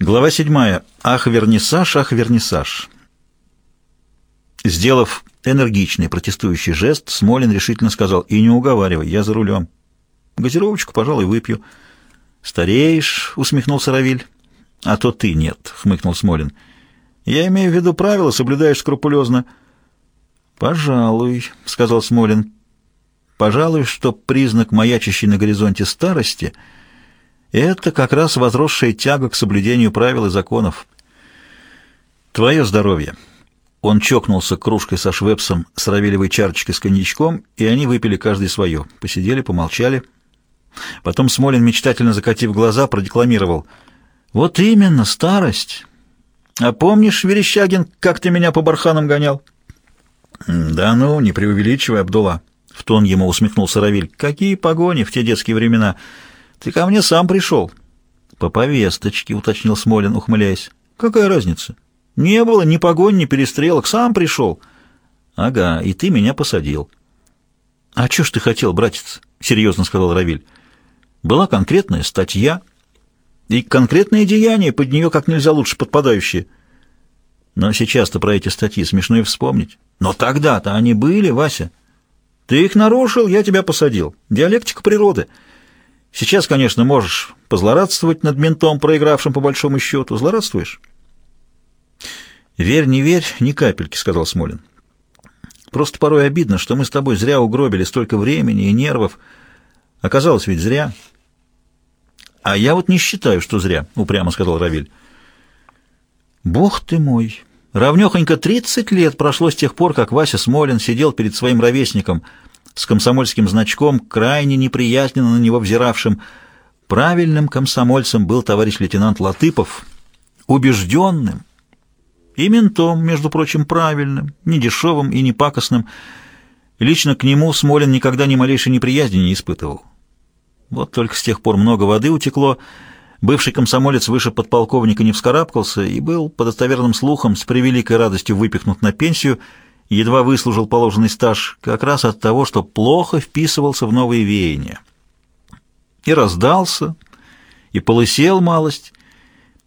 Глава седьмая. Ах, вернисаж, ах, вернисаж. Сделав энергичный протестующий жест, Смолин решительно сказал, «И не уговаривай, я за рулем. Газировочку, пожалуй, выпью». «Стареешь», — усмехнулся Равиль. «А то ты нет», — хмыкнул Смолин. «Я имею в виду правила, соблюдаешь скрупулезно». «Пожалуй», — сказал Смолин. «Пожалуй, что признак маячащей на горизонте старости — это как раз возросшая тяга к соблюдению правил и законов. Твое здоровье». Он чокнулся кружкой со швепсом с равелевой чарочкой с коньячком, и они выпили каждый свое. Посидели, помолчали. Потом Смолин, мечтательно закатив глаза, продекламировал. «Вот именно, старость. А помнишь, Верещагин, как ты меня по барханам гонял?» «Да ну, не преувеличивай, Абдулла», — в тон ему усмехнулся Равиль. «Какие погони в те детские времена! Ты ко мне сам пришел». «По повесточке», — уточнил Смолин, ухмыляясь. «Какая разница? Не было ни погонь, ни перестрелок, сам пришел». «Ага, и ты меня посадил». «А что ж ты хотел, братец?» — серьезно сказал Равиль. «Была конкретная статья и конкретные деяния, под нее как нельзя лучше подпадающие». Но сейчас-то про эти статьи смешно и вспомнить. Но тогда-то они были, Вася. Ты их нарушил, я тебя посадил. Диалектика природы. Сейчас, конечно, можешь позлорадствовать над ментом, проигравшим по большому счету. Злорадствуешь? «Верь, не верь, ни капельки», — сказал Смолин. «Просто порой обидно, что мы с тобой зря угробили столько времени и нервов. Оказалось ведь зря». «А я вот не считаю, что зря», — упрямо сказал Равиль. «Бог ты мой!» Равнехонько 30 лет прошло с тех пор, как Вася Смолин сидел перед своим ровесником с комсомольским значком, крайне неприязненно на него взиравшим. Правильным комсомольцем был товарищ лейтенант Латыпов, убежденным и ментом, между прочим, правильным, не дешевым и не пакостным. Лично к нему Смолин никогда ни малейшей неприязни не испытывал. Вот только с тех пор много воды утекло, Бывший комсомолец выше подполковника не вскарабкался и был, по достоверным слухам, с превеликой радостью выпихнут на пенсию, едва выслужил положенный стаж, как раз от того, что плохо вписывался в новые веяния. И раздался, и полысел малость,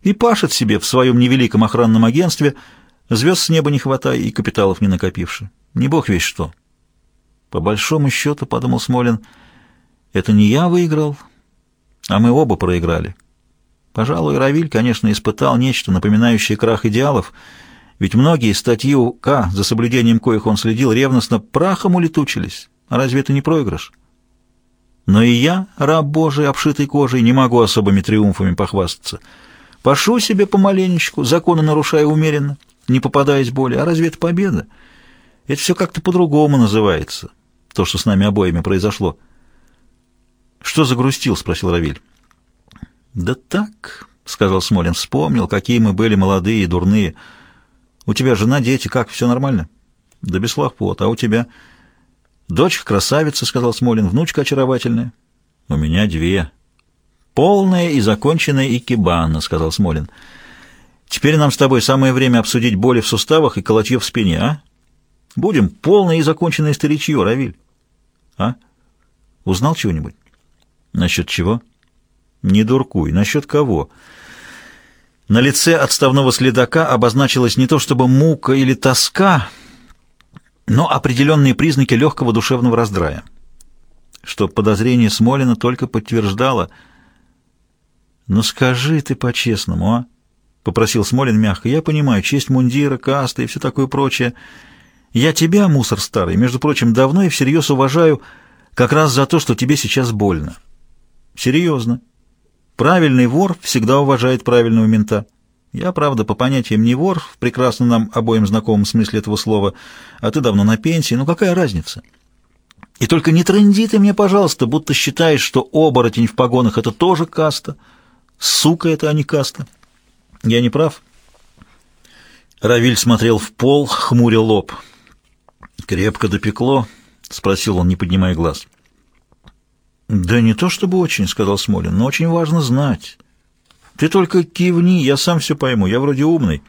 и пашет себе в своем невеликом охранном агентстве, звезд с неба не хватая и капиталов не накопивши. Не бог весь что. По большому счету, — подумал Смолин, — это не я выиграл, а мы оба проиграли. Пожалуй, Равиль, конечно, испытал нечто, напоминающее крах идеалов, ведь многие статьи УК, за соблюдением коих он следил ревностно, прахом улетучились. А разве это не проигрыш? Но и я, раб Божий, обшитый кожей, не могу особыми триумфами похвастаться. Пошу себе помаленечку, законы нарушая умеренно, не попадаясь боли. А разве это победа? Это все как-то по-другому называется, то, что с нами обоими произошло. «Что загрустил?» — спросил Равиль. «Да так», — сказал Смолин, — «вспомнил, какие мы были молодые и дурные. У тебя жена, дети, как, все нормально?» «Да без хлопот. А у тебя?» «Дочка красавица», — сказал Смолин, — «внучка очаровательная». «У меня две». «Полная и законченная икебана», — сказал Смолин. «Теперь нам с тобой самое время обсудить боли в суставах и колотье в спине, а? Будем полное и законченное старичье, Равиль». «А? Узнал чего-нибудь?» «Насчет чего?» Не дуркуй. Насчет кого? На лице отставного следака обозначилась не то чтобы мука или тоска, но определенные признаки легкого душевного раздрая, что подозрение Смолина только подтверждало. «Ну скажи ты по-честному, а?» — попросил Смолин мягко. «Я понимаю, честь мундира, каста и все такое прочее. Я тебя, мусор старый, между прочим, давно и всерьез уважаю как раз за то, что тебе сейчас больно. Серьезно. Правильный вор всегда уважает правильного мента. Я, правда, по понятиям не вор, в прекрасно нам обоим знакомом смысле этого слова, а ты давно на пенсии, ну какая разница? И только не тренди ты мне, пожалуйста, будто считаешь, что оборотень в погонах — это тоже каста. Сука это, а не каста. Я не прав? Равиль смотрел в пол, хмурил лоб. «Крепко допекло?» — спросил он, не поднимая глаз. «Да не то чтобы очень», — сказал Смолин, — «но очень важно знать. Ты только кивни, я сам все пойму, я вроде умный».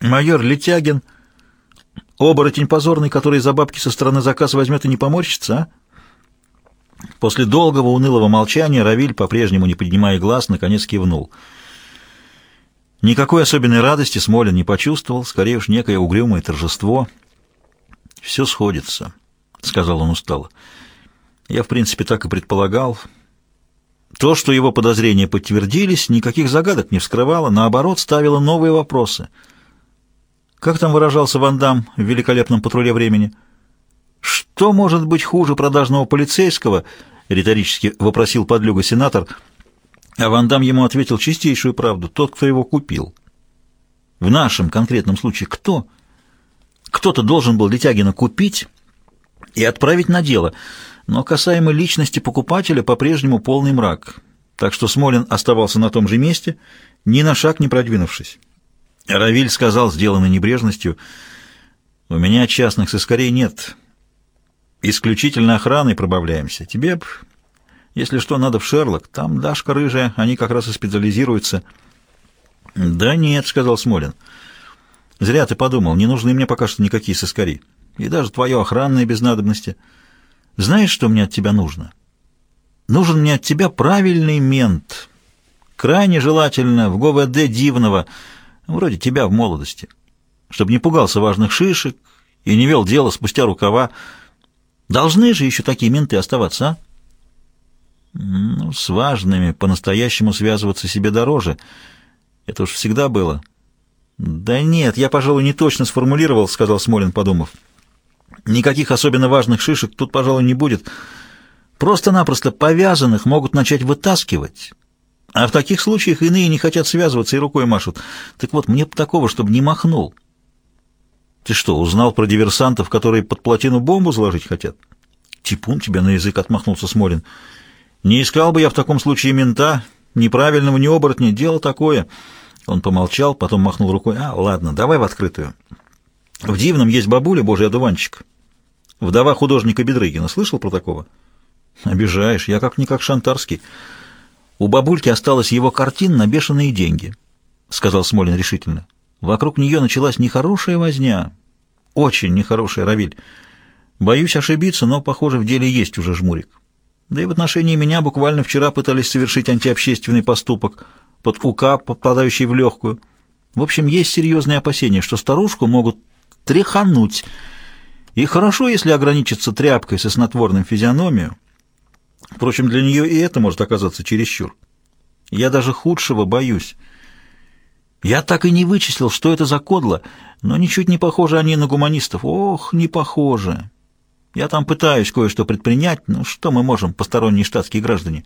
«Майор Летягин, оборотень позорный, который за бабки со стороны заказ возьмет и не поморщится, а?» После долгого унылого молчания Равиль, по-прежнему не поднимая глаз, наконец кивнул. Никакой особенной радости Смолин не почувствовал, скорее уж некое угрюмое торжество. «Все сходится», — сказал он устало. «Я, в принципе, так и предполагал. То, что его подозрения подтвердились, никаких загадок не вскрывало, наоборот, ставило новые вопросы. Как там выражался Ван Дам в великолепном патруле времени? «Что может быть хуже продажного полицейского?» — риторически вопросил подлюга сенатор — а Ван Дам ему ответил чистейшую правду. Тот, кто его купил. В нашем конкретном случае кто? Кто-то должен был Летягина купить и отправить на дело. Но касаемо личности покупателя по-прежнему полный мрак. Так что Смолин оставался на том же месте, ни на шаг не продвинувшись. Равиль сказал, сделанной небрежностью, «У меня частных сыскарей нет. Исключительно охраной пробавляемся. Тебе б если что, надо в Шерлок. Там Дашка рыжая, они как раз и специализируются. Да нет, сказал Смолин. Зря ты подумал, не нужны мне пока что никакие соскари. И даже твое охранное без надобности. Знаешь, что мне от тебя нужно? Нужен мне от тебя правильный мент. Крайне желательно в ГВД Дивного, вроде тебя в молодости. Чтобы не пугался важных шишек и не вел дело спустя рукава. Должны же еще такие менты оставаться, а? Ну, с важными по-настоящему связываться себе дороже. Это уж всегда было. Да нет, я, пожалуй, не точно сформулировал, сказал Смолин, подумав. Никаких особенно важных шишек тут, пожалуй, не будет. Просто-напросто повязанных могут начать вытаскивать. А в таких случаях иные не хотят связываться и рукой машут. Так вот, мне такого, чтобы не махнул. Ты что, узнал про диверсантов, которые под плотину бомбу заложить хотят? Типун тебя на язык отмахнулся Смолин. Не искал бы я в таком случае мента, неправильного, не оборотня, дело такое. Он помолчал, потом махнул рукой. А, ладно, давай в открытую. В Дивном есть бабуля, божий одуванчик. Вдова художника Бедрыгина. Слышал про такого? Обижаешь, я как-никак шантарский. У бабульки осталась его картин на бешеные деньги, сказал Смолин решительно. Вокруг нее началась нехорошая возня. Очень нехорошая, Равиль. Боюсь ошибиться, но, похоже, в деле есть уже жмурик. Да и в отношении меня буквально вчера пытались совершить антиобщественный поступок под УК, попадающий в легкую. В общем, есть серьезные опасения, что старушку могут тряхануть. И хорошо, если ограничиться тряпкой со снотворным физиономию. Впрочем, для нее и это может оказаться чересчур. Я даже худшего боюсь. Я так и не вычислил, что это за кодло, но ничуть не похожи они на гуманистов. Ох, не похожи. Я там пытаюсь кое-что предпринять, ну что мы можем, посторонние штатские граждане?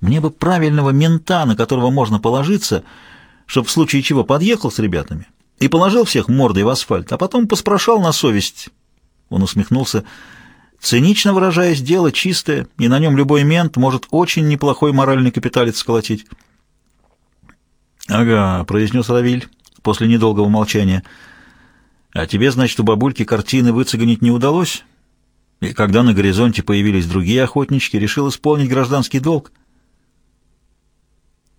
Мне бы правильного мента, на которого можно положиться, чтобы в случае чего подъехал с ребятами и положил всех мордой в асфальт, а потом поспрашал на совесть. Он усмехнулся. Цинично выражаясь, дело чистое, и на нем любой мент может очень неплохой моральный капиталец сколотить. «Ага», — произнес Равиль после недолгого молчания. «А тебе, значит, у бабульки картины выцегонить не удалось?» И когда на горизонте появились другие охотнички, решил исполнить гражданский долг.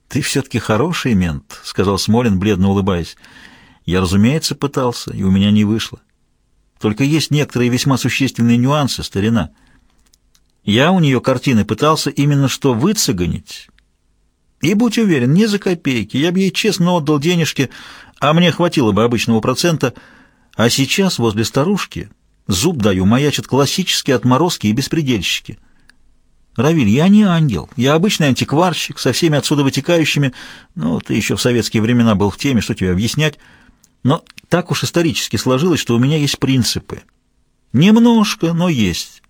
«Ты все-таки хороший мент», — сказал Смолин, бледно улыбаясь. «Я, разумеется, пытался, и у меня не вышло. Только есть некоторые весьма существенные нюансы, старина. Я у нее картины пытался именно что выцегонить. И будь уверен, не за копейки, я бы ей честно отдал денежки, а мне хватило бы обычного процента. А сейчас возле старушки Зуб даю, маячат классические отморозки и беспредельщики. Равиль, я не ангел, я обычный антикварщик, со всеми отсюда вытекающими. Ну, ты еще в советские времена был в теме, что тебе объяснять. Но так уж исторически сложилось, что у меня есть принципы. Немножко, но есть.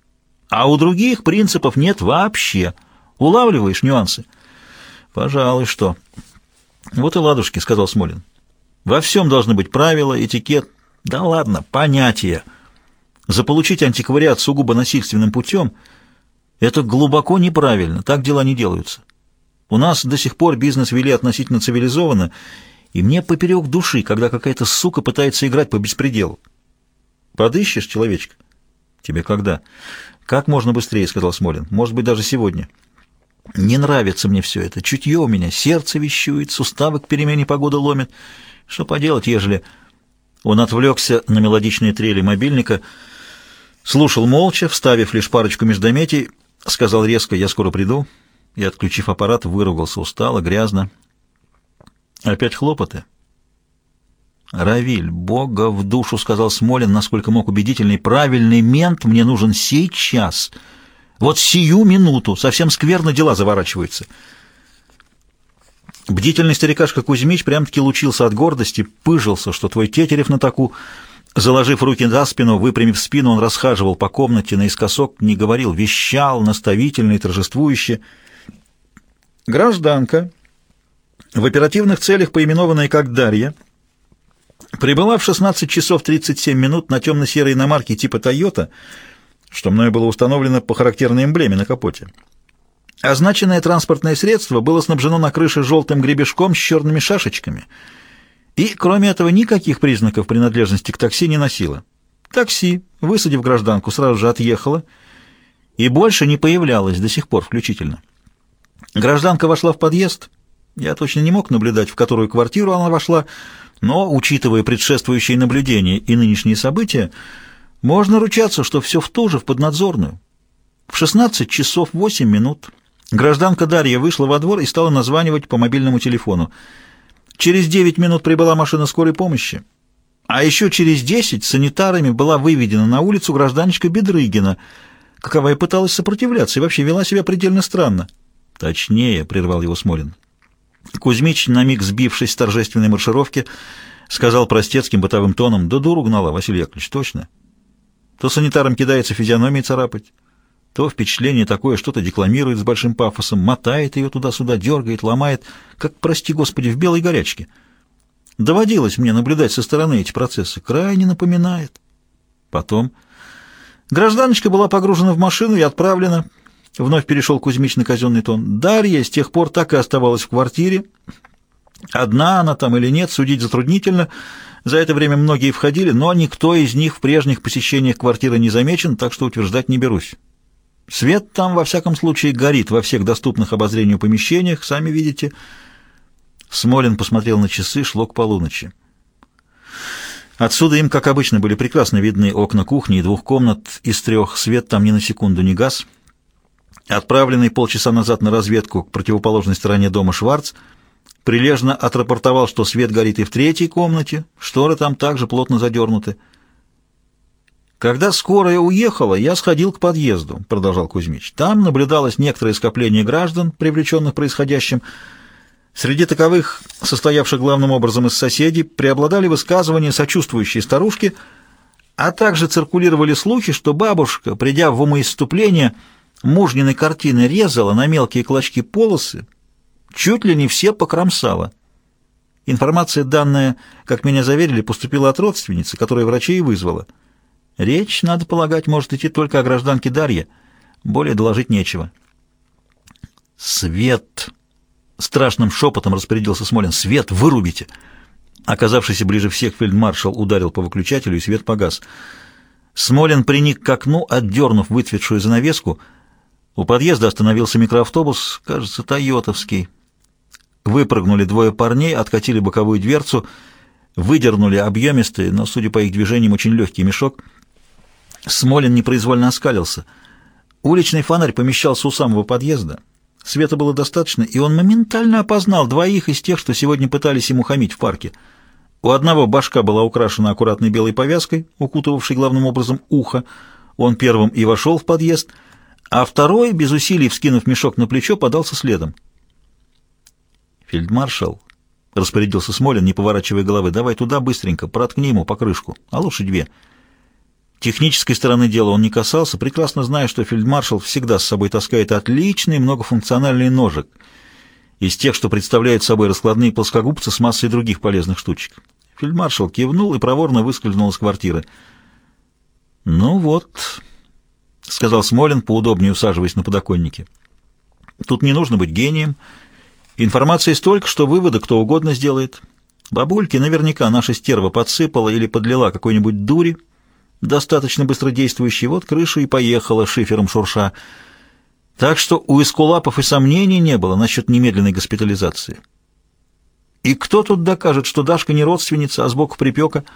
А у других принципов нет вообще. Улавливаешь нюансы? Пожалуй, что. Вот и ладушки, сказал Смолин. Во всем должны быть правила, этикет. Да ладно, понятия. Заполучить антиквариат сугубо насильственным путем – это глубоко неправильно, так дела не делаются. У нас до сих пор бизнес вели относительно цивилизованно, и мне поперек души, когда какая-то сука пытается играть по беспределу. Подыщешь, человечка? Тебе когда? Как можно быстрее, сказал Смолин. Может быть, даже сегодня. Не нравится мне все это. Чутье у меня, сердце вещует, суставы к перемене погоды ломит. Что поделать, ежели... Он отвлекся на мелодичные трели мобильника — Слушал молча, вставив лишь парочку междометий, сказал резко «Я скоро приду», и, отключив аппарат, выругался устало, грязно. «Опять хлопоты?» «Равиль, Бога в душу», — сказал Смолин, насколько мог убедительный, — «правильный мент мне нужен сейчас. Вот сию минуту. Совсем скверно дела заворачиваются». Бдительный старикашка Кузьмич прям-таки лучился от гордости, пыжился, что твой Тетерев на таку. Заложив руки за спину, выпрямив спину, он расхаживал по комнате наискосок, не говорил, вещал, наставительно и торжествующе. Гражданка, в оперативных целях поименованная как Дарья, прибыла в 16 часов 37 минут на темно-серой иномарке типа «Тойота», что мною было установлено по характерной эмблеме на капоте. Означенное транспортное средство было снабжено на крыше желтым гребешком с черными шашечками и, кроме этого, никаких признаков принадлежности к такси не носило. Такси, высадив гражданку, сразу же отъехало и больше не появлялось до сих пор включительно. Гражданка вошла в подъезд. Я точно не мог наблюдать, в которую квартиру она вошла, но, учитывая предшествующие наблюдения и нынешние события, можно ручаться, что все в ту же, в поднадзорную. В 16 часов 8 минут гражданка Дарья вышла во двор и стала названивать по мобильному телефону. Через 9 минут прибыла машина скорой помощи. А еще через 10 санитарами была выведена на улицу гражданочка Бедрыгина, каковая пыталась сопротивляться и вообще вела себя предельно странно. «Точнее», — прервал его Смолин. Кузьмич, на миг сбившись с торжественной маршировки, сказал простецким бытовым тоном, «Да дуру гнала, Василий Яковлевич, точно. То санитарам кидается физиономией царапать, то впечатление такое, что-то декламирует с большим пафосом, мотает ее туда-сюда, дергает, ломает, как, прости господи, в белой горячке. Доводилось мне наблюдать со стороны эти процессы, крайне напоминает. Потом гражданочка была погружена в машину и отправлена Вновь перешел Кузьмич на казенный тон. Дарья с тех пор так и оставалась в квартире. Одна она там или нет, судить затруднительно. За это время многие входили, но никто из них в прежних посещениях квартиры не замечен, так что утверждать не берусь. Свет там, во всяком случае, горит во всех доступных обозрению помещениях, сами видите. Смолин посмотрел на часы, шло к полуночи. Отсюда им, как обычно, были прекрасно видны окна кухни и двух комнат из трех. Свет там ни на секунду не гас. Отправленный полчаса назад на разведку к противоположной стороне дома Шварц прилежно отрапортовал, что свет горит и в третьей комнате, шторы там также плотно задернуты. «Когда скорая уехала, я сходил к подъезду», — продолжал Кузьмич. «Там наблюдалось некоторое скопление граждан, привлеченных происходящим. Среди таковых, состоявших главным образом из соседей, преобладали высказывания сочувствующие старушки, а также циркулировали слухи, что бабушка, придя в умоиступление, — мужниной картины резала на мелкие клочки полосы, чуть ли не все покромсала. Информация, данная, как меня заверили, поступила от родственницы, которая врачей и вызвала. Речь, надо полагать, может идти только о гражданке Дарье. Более доложить нечего. «Свет!» — страшным шепотом распорядился Смолин. «Свет вырубите!» Оказавшийся ближе всех фельдмаршал ударил по выключателю, и свет погас. Смолин приник к окну, отдернув выцветшую занавеску — у подъезда остановился микроавтобус, кажется, тойотовский. Выпрыгнули двое парней, откатили боковую дверцу, выдернули объемистый, но, судя по их движениям, очень легкий мешок. Смолин непроизвольно оскалился. Уличный фонарь помещался у самого подъезда. Света было достаточно, и он моментально опознал двоих из тех, что сегодня пытались ему хамить в парке. У одного башка была украшена аккуратной белой повязкой, укутывавшей главным образом ухо. Он первым и вошел в подъезд — а второй, без усилий вскинув мешок на плечо, подался следом. «Фельдмаршал», — распорядился Смолин, не поворачивая головы, — «давай туда быстренько, проткни ему покрышку, а лучше две». Технической стороны дела он не касался, прекрасно зная, что фельдмаршал всегда с собой таскает отличный многофункциональный ножик из тех, что представляют собой раскладные плоскогубцы с массой других полезных штучек. Фельдмаршал кивнул и проворно выскользнул из квартиры. «Ну вот», — сказал Смолин, поудобнее усаживаясь на подоконнике. «Тут не нужно быть гением. Информации столько, что выводы кто угодно сделает. Бабульке наверняка наша стерва подсыпала или подлила какой-нибудь дури, достаточно быстродействующей, вот крыша и поехала шифером шурша. Так что у эскулапов и сомнений не было насчет немедленной госпитализации. И кто тут докажет, что Дашка не родственница, а сбоку припека —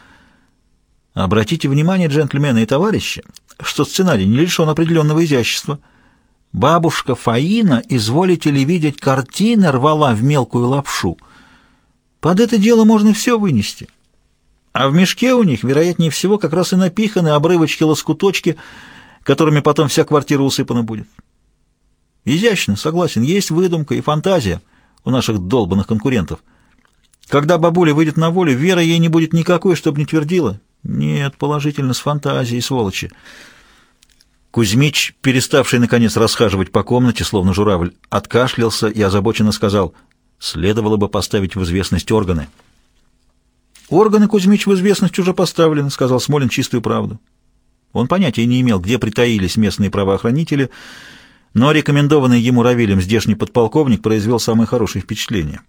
Обратите внимание, джентльмены и товарищи, что сценарий не лишен определенного изящества. Бабушка Фаина, изволите ли видеть, картины рвала в мелкую лапшу. Под это дело можно все вынести. А в мешке у них, вероятнее всего, как раз и напиханы обрывочки-лоскуточки, которыми потом вся квартира усыпана будет. Изящно, согласен, есть выдумка и фантазия у наших долбанных конкурентов. Когда бабуля выйдет на волю, вера ей не будет никакой, чтобы не твердила. Нет, положительно, с фантазией, сволочи. Кузьмич, переставший, наконец, расхаживать по комнате, словно журавль, откашлялся и озабоченно сказал, следовало бы поставить в известность органы. «Органы, Кузьмич, в известность уже поставлены», — сказал Смолин чистую правду. Он понятия не имел, где притаились местные правоохранители, но рекомендованный ему Равилем здешний подполковник произвел самое хорошее впечатление.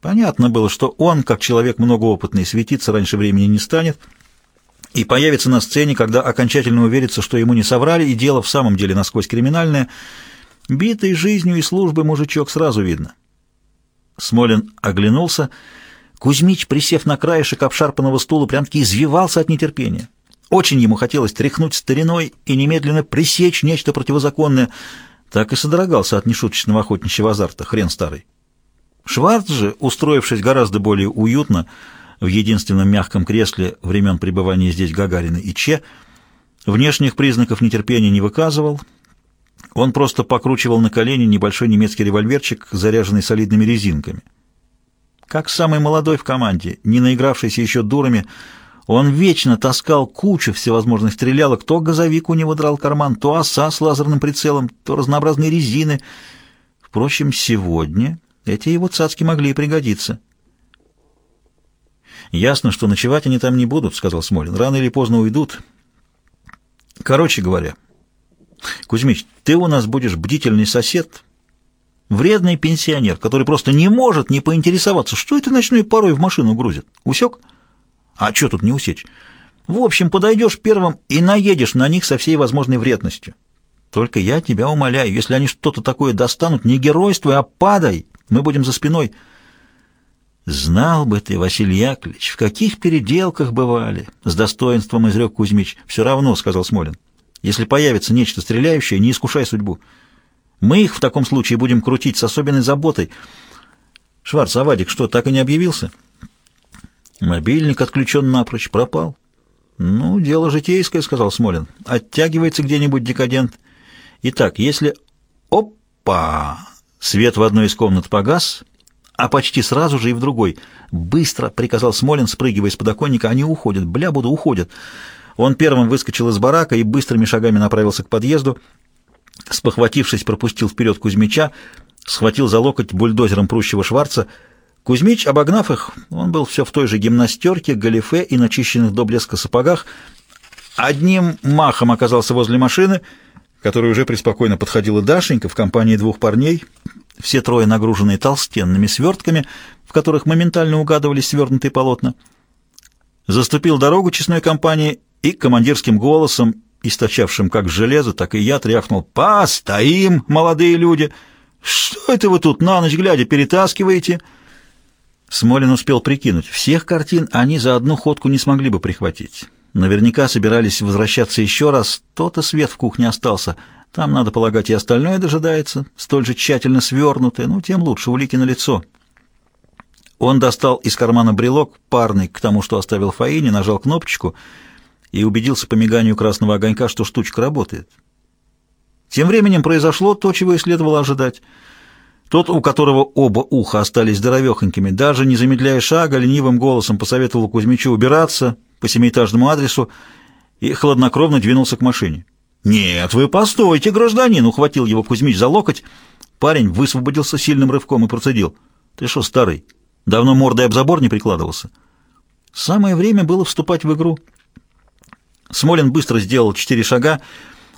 Понятно было, что он, как человек многоопытный, светиться раньше времени не станет и появится на сцене, когда окончательно уверится, что ему не соврали, и дело в самом деле насквозь криминальное. Битый жизнью и службой мужичок сразу видно. Смолин оглянулся. Кузьмич, присев на краешек обшарпанного стула, прям-таки извивался от нетерпения. Очень ему хотелось тряхнуть стариной и немедленно пресечь нечто противозаконное. Так и содрогался от нешуточного охотничьего азарта, хрен старый. Шварц же, устроившись гораздо более уютно, в единственном мягком кресле времен пребывания здесь Гагарина и Че, внешних признаков нетерпения не выказывал. Он просто покручивал на колени небольшой немецкий револьверчик, заряженный солидными резинками. Как самый молодой в команде, не наигравшийся еще дурами, он вечно таскал кучу всевозможных стрелялок, то газовик у него драл карман, то оса с лазерным прицелом, то разнообразные резины. Впрочем, сегодня эти его цацки могли и пригодиться. «Ясно, что ночевать они там не будут», — сказал Смолин. «Рано или поздно уйдут. Короче говоря, Кузьмич, ты у нас будешь бдительный сосед, вредный пенсионер, который просто не может не поинтересоваться, что это ночной порой в машину грузит. Усек?» А что тут не усечь? В общем, подойдешь первым и наедешь на них со всей возможной вредностью. Только я тебя умоляю, если они что-то такое достанут, не геройствуй, а падай. Мы будем за спиной. Знал бы ты, Василий Яковлевич, в каких переделках бывали, с достоинством изрек Кузьмич. Все равно, сказал Смолин. Если появится нечто стреляющее, не искушай судьбу. Мы их в таком случае будем крутить с особенной заботой. Шварц, а Вадик что, так и не объявился? — Мобильник отключен напрочь, пропал. «Ну, дело житейское», — сказал Смолин. «Оттягивается где-нибудь декадент. Итак, если...» «Опа!» Свет в одной из комнат погас, а почти сразу же и в другой. «Быстро!» — приказал Смолин, спрыгивая с подоконника. «Они уходят! Бля, буду, уходят!» Он первым выскочил из барака и быстрыми шагами направился к подъезду. Спохватившись, пропустил вперед Кузьмича, схватил за локоть бульдозером прущего Шварца — Кузьмич, обогнав их, он был все в той же гимнастерке, галифе и начищенных до блеска сапогах, одним махом оказался возле машины, которая уже преспокойно подходила Дашенька в компании двух парней, все трое нагруженные толстенными свертками, в которых моментально угадывались свернутые полотна. Заступил дорогу честной компании и командирским голосом, источавшим как железо, так и я, тряхнул «Постоим, молодые люди! Что это вы тут на ночь глядя перетаскиваете?» Смолин успел прикинуть, всех картин они за одну ходку не смогли бы прихватить. Наверняка собирались возвращаться еще раз, то-то свет в кухне остался. Там, надо полагать, и остальное дожидается, столь же тщательно свернутое, ну, тем лучше, улики на лицо. Он достал из кармана брелок, парный к тому, что оставил Фаине, нажал кнопочку и убедился по миганию красного огонька, что штучка работает. Тем временем произошло то, чего и следовало ожидать — тот, у которого оба уха остались здоровехонькими, даже не замедляя шага, ленивым голосом посоветовал Кузьмичу убираться по семиэтажному адресу и хладнокровно двинулся к машине. «Нет, вы постойте, гражданин!» — ухватил его Кузьмич за локоть. Парень высвободился сильным рывком и процедил. «Ты что, старый, давно мордой об забор не прикладывался?» Самое время было вступать в игру. Смолин быстро сделал четыре шага,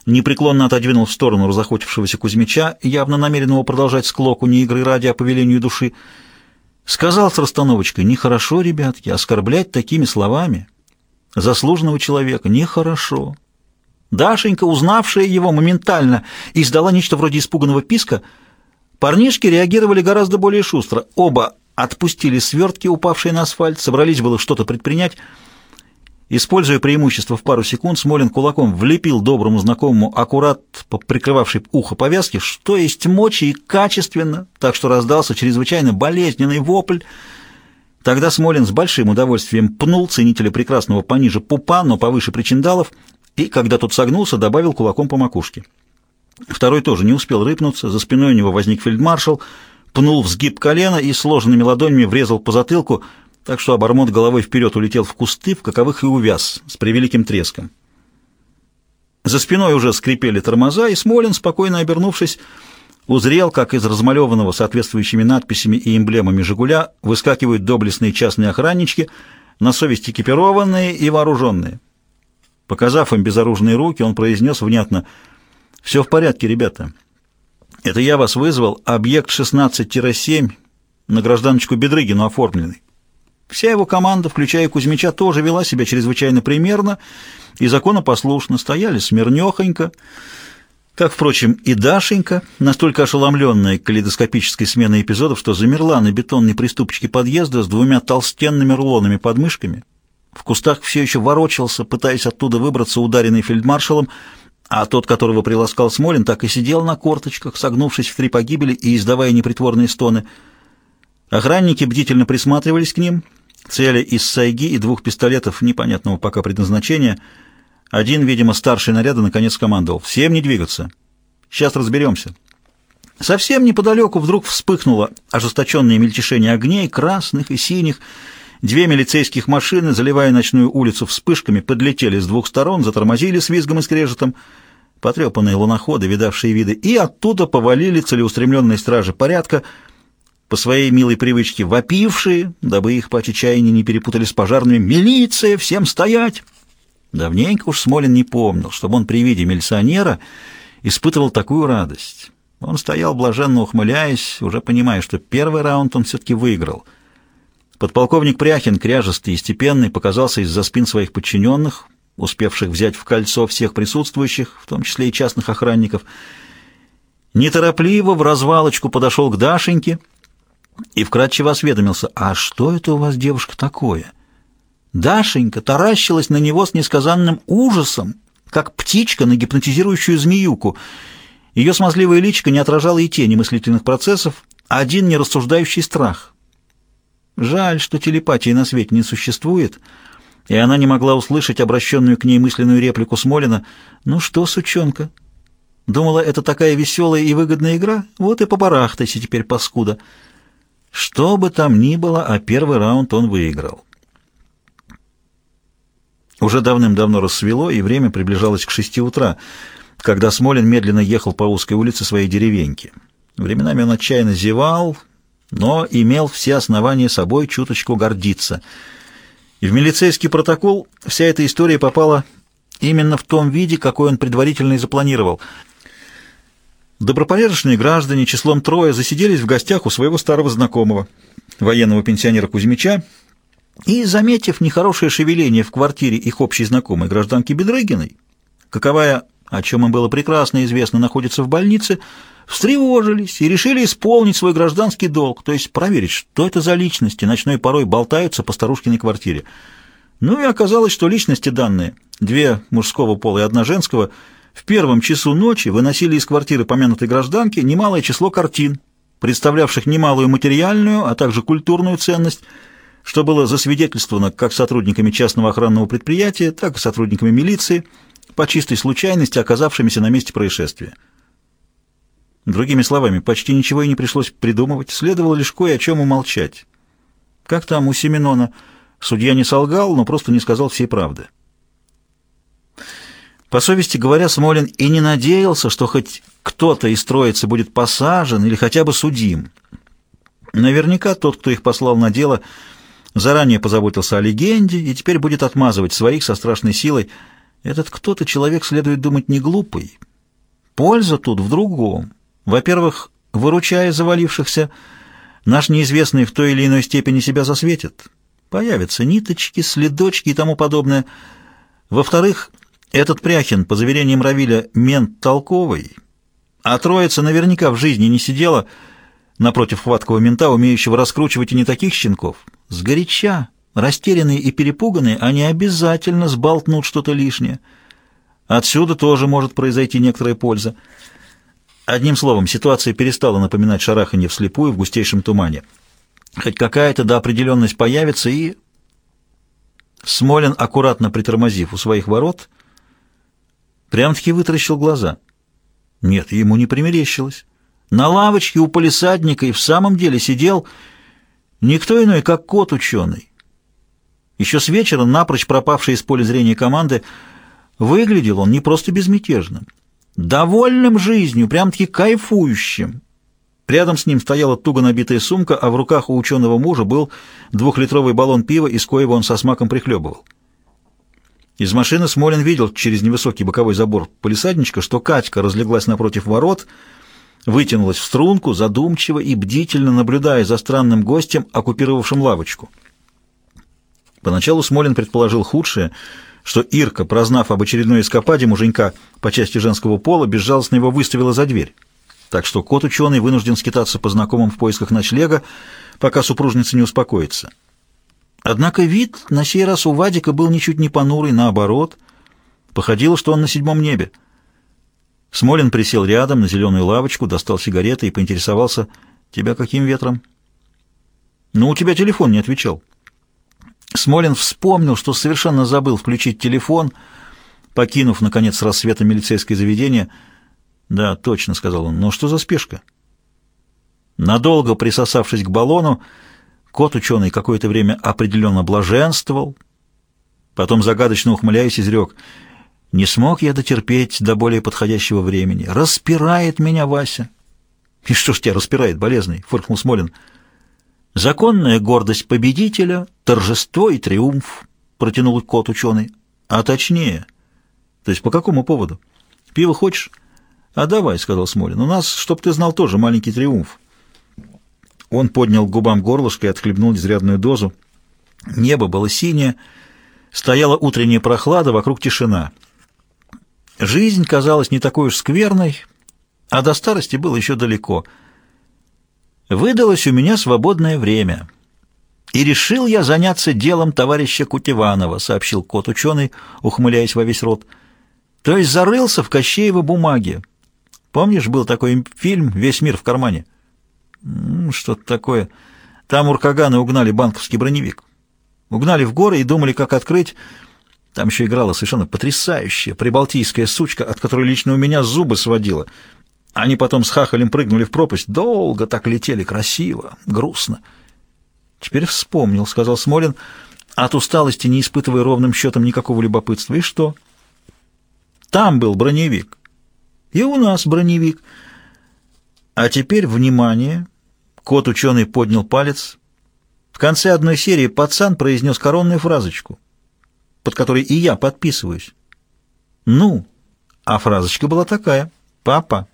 непреклонно отодвинул в сторону разохотившегося Кузьмича, явно намеренного продолжать склоку не игры ради, а по велению души. Сказал с расстановочкой, нехорошо, ребятки, оскорблять такими словами заслуженного человека, нехорошо. Дашенька, узнавшая его моментально, издала нечто вроде испуганного писка. Парнишки реагировали гораздо более шустро. Оба отпустили свертки, упавшие на асфальт, собрались было что-то предпринять, Используя преимущество в пару секунд, Смолин кулаком влепил доброму знакомому аккурат прикрывавший ухо повязки, что есть мочи и качественно, так что раздался чрезвычайно болезненный вопль. Тогда Смолин с большим удовольствием пнул ценителя прекрасного пониже пупа, но повыше причиндалов, и, когда тот согнулся, добавил кулаком по макушке. Второй тоже не успел рыпнуться, за спиной у него возник фельдмаршал, пнул в сгиб колена и сложенными ладонями врезал по затылку, так что обормот головой вперед улетел в кусты, в каковых и увяз, с превеликим треском. За спиной уже скрипели тормоза, и Смолин, спокойно обернувшись, узрел, как из размалеванного соответствующими надписями и эмблемами «Жигуля» выскакивают доблестные частные охраннички, на совесть экипированные и вооруженные. Показав им безоружные руки, он произнес внятно «Все в порядке, ребята. Это я вас вызвал, объект 16-7, на гражданочку Бедрыгину оформленный. Вся его команда, включая Кузьмича, тоже вела себя чрезвычайно примерно и законопослушно, стояли смирнехонько, как, впрочем, и Дашенька, настолько ошеломленная калейдоскопической сменой эпизодов, что замерла на бетонной приступочке подъезда с двумя толстенными рулонами под мышками. В кустах все еще ворочался, пытаясь оттуда выбраться, ударенный фельдмаршалом, а тот, которого приласкал Смолин, так и сидел на корточках, согнувшись в три погибели и издавая непритворные стоны. Охранники бдительно присматривались к ним, цели из сайги и двух пистолетов непонятного пока предназначения. Один, видимо, старший наряда, наконец командовал. «Всем не двигаться. Сейчас разберемся». Совсем неподалеку вдруг вспыхнуло ожесточенное мельтешение огней, красных и синих. Две милицейских машины, заливая ночную улицу вспышками, подлетели с двух сторон, затормозили с визгом и скрежетом. Потрепанные луноходы, видавшие виды, и оттуда повалили целеустремленные стражи порядка — по своей милой привычке вопившие, дабы их по отчаянию не перепутали с пожарными, «Милиция! Всем стоять!» Давненько уж Смолин не помнил, чтобы он при виде милиционера испытывал такую радость. Он стоял, блаженно ухмыляясь, уже понимая, что первый раунд он все-таки выиграл. Подполковник Пряхин, кряжестый и степенный, показался из-за спин своих подчиненных, успевших взять в кольцо всех присутствующих, в том числе и частных охранников. Неторопливо в развалочку подошел к Дашеньке — и вкратчиво осведомился, «А что это у вас, девушка, такое?» Дашенька таращилась на него с несказанным ужасом, как птичка на гипнотизирующую змеюку. Ее смазливое личико не отражало и тени мыслительных процессов, а один нерассуждающий страх. Жаль, что телепатии на свете не существует, и она не могла услышать обращенную к ней мысленную реплику Смолина «Ну что, сучонка?» Думала, это такая веселая и выгодная игра? Вот и побарахтайся теперь, паскуда. Что бы там ни было, а первый раунд он выиграл. Уже давным-давно рассвело, и время приближалось к шести утра, когда Смолин медленно ехал по узкой улице своей деревеньки. Временами он отчаянно зевал, но имел все основания собой чуточку гордиться. И в милицейский протокол вся эта история попала именно в том виде, какой он предварительно и запланировал — Добропорядочные граждане числом трое засиделись в гостях у своего старого знакомого, военного пенсионера Кузьмича, и, заметив нехорошее шевеление в квартире их общей знакомой гражданки Бедрыгиной, каковая, о чем им было прекрасно известно, находится в больнице, встревожились и решили исполнить свой гражданский долг, то есть проверить, что это за личности ночной порой болтаются по старушкиной квартире. Ну и оказалось, что личности данные, две мужского пола и одна женского – в первом часу ночи выносили из квартиры помянутой гражданки немалое число картин, представлявших немалую материальную, а также культурную ценность, что было засвидетельствовано как сотрудниками частного охранного предприятия, так и сотрудниками милиции, по чистой случайности оказавшимися на месте происшествия. Другими словами, почти ничего и не пришлось придумывать, следовало лишь кое о чем умолчать. Как там у Семенона? Судья не солгал, но просто не сказал всей правды. По совести говоря, Смолин и не надеялся, что хоть кто-то из троицы будет посажен или хотя бы судим. Наверняка тот, кто их послал на дело, заранее позаботился о легенде и теперь будет отмазывать своих со страшной силой. Этот кто-то человек, следует думать, не глупый. Польза тут в другом. Во-первых, выручая завалившихся, наш неизвестный в той или иной степени себя засветит. Появятся ниточки, следочки и тому подобное. Во-вторых, этот Пряхин, по заверениям Равиля, мент толковый, а троица наверняка в жизни не сидела напротив хваткого мента, умеющего раскручивать и не таких щенков. Сгоряча, растерянные и перепуганные, они обязательно сболтнут что-то лишнее. Отсюда тоже может произойти некоторая польза. Одним словом, ситуация перестала напоминать шараханье вслепую в густейшем тумане. Хоть какая-то до определенность появится и... Смолин, аккуратно притормозив у своих ворот, прям-таки вытаращил глаза. Нет, ему не примерещилось. На лавочке у полисадника и в самом деле сидел никто иной, как кот-ученый. Еще с вечера, напрочь пропавший из поля зрения команды, выглядел он не просто безмятежным, довольным жизнью, прям-таки кайфующим. Рядом с ним стояла туго набитая сумка, а в руках у ученого мужа был двухлитровый баллон пива, из коего он со смаком прихлебывал. Из машины Смолин видел через невысокий боковой забор полисадничка, что Катька разлеглась напротив ворот, вытянулась в струнку, задумчиво и бдительно наблюдая за странным гостем, оккупировавшим лавочку. Поначалу Смолин предположил худшее, что Ирка, прознав об очередной эскападе муженька по части женского пола, безжалостно его выставила за дверь так что кот-ученый вынужден скитаться по знакомым в поисках ночлега, пока супружница не успокоится. Однако вид на сей раз у Вадика был ничуть не понурый, наоборот. Походило, что он на седьмом небе. Смолин присел рядом на зеленую лавочку, достал сигареты и поинтересовался, «Тебя каким ветром?» «Ну, у тебя телефон не отвечал». Смолин вспомнил, что совершенно забыл включить телефон, покинув, наконец, с рассвета милицейское заведение — «Да, точно», — сказал он. «Но что за спешка?» Надолго присосавшись к баллону, кот-ученый какое-то время определенно блаженствовал, потом, загадочно ухмыляясь, изрек «Не смог я дотерпеть до более подходящего времени. Распирает меня Вася». «И что ж тебя распирает, болезный?» — фыркнул Смолин. «Законная гордость победителя, торжество и триумф», — протянул кот-ученый. «А точнее...» «То есть по какому поводу? Пиво хочешь?» «А давай», — сказал Смолин, — «у нас, чтоб ты знал, тоже маленький триумф». Он поднял к губам горлышко и отхлебнул изрядную дозу. Небо было синее, стояла утренняя прохлада, вокруг тишина. Жизнь казалась не такой уж скверной, а до старости было еще далеко. Выдалось у меня свободное время. И решил я заняться делом товарища Кутеванова, сообщил кот-ученый, ухмыляясь во весь рот. То есть зарылся в Кощеево бумаге. Помнишь, был такой фильм «Весь мир в кармане»? Что-то такое. Там уркаганы угнали банковский броневик. Угнали в горы и думали, как открыть. Там еще играла совершенно потрясающая прибалтийская сучка, от которой лично у меня зубы сводила. Они потом с хахалем прыгнули в пропасть. Долго так летели, красиво, грустно. Теперь вспомнил, — сказал Смолин, от усталости не испытывая ровным счетом никакого любопытства. И что? Там был броневик. И у нас броневик. А теперь, внимание! Кот-ученый поднял палец. В конце одной серии пацан произнес коронную фразочку, под которой и я подписываюсь. Ну, а фразочка была такая. «Папа,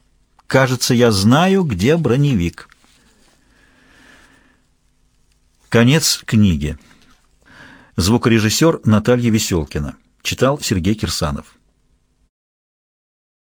кажется, я знаю, где броневик». Конец книги. Звукорежиссер Наталья Веселкина. Читал Сергей Кирсанов.